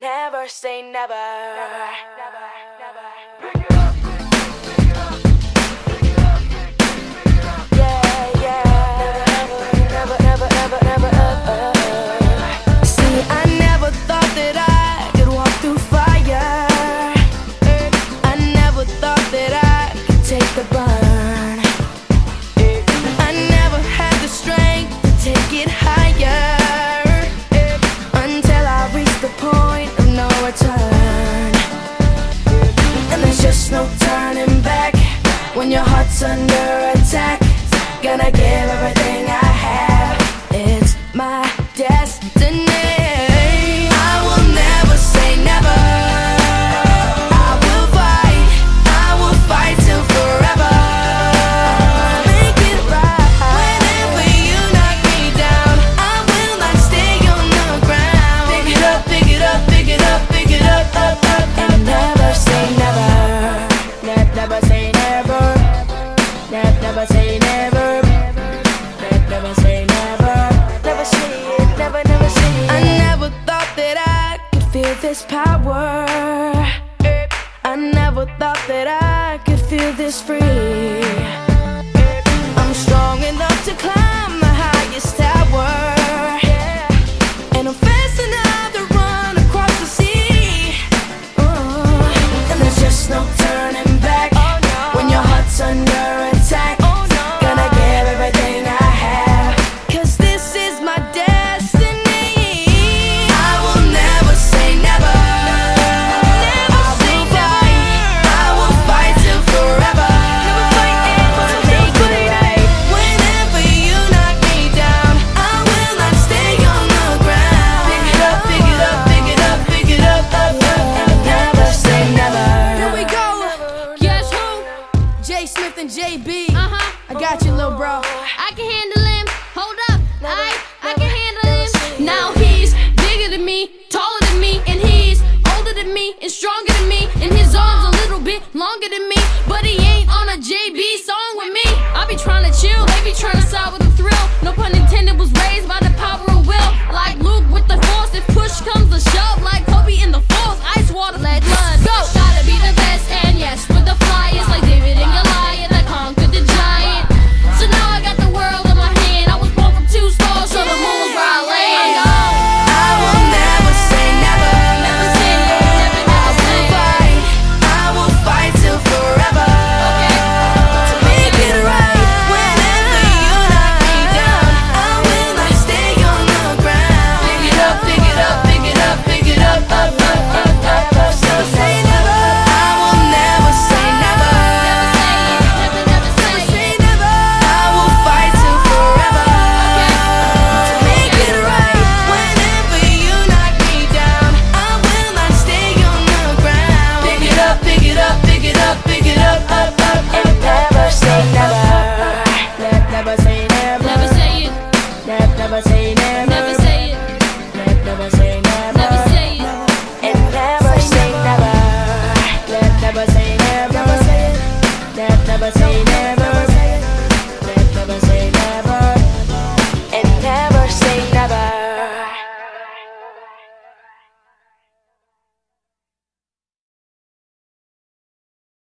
Never say never. never, never, never. When your heart's under attack Gonna give everything I have. It's my destiny. this power. I never thought that I could feel this free. trying to side with the thrill. No pun intended, was raised by the power of will. Like Luke with the force, if push comes to shove, like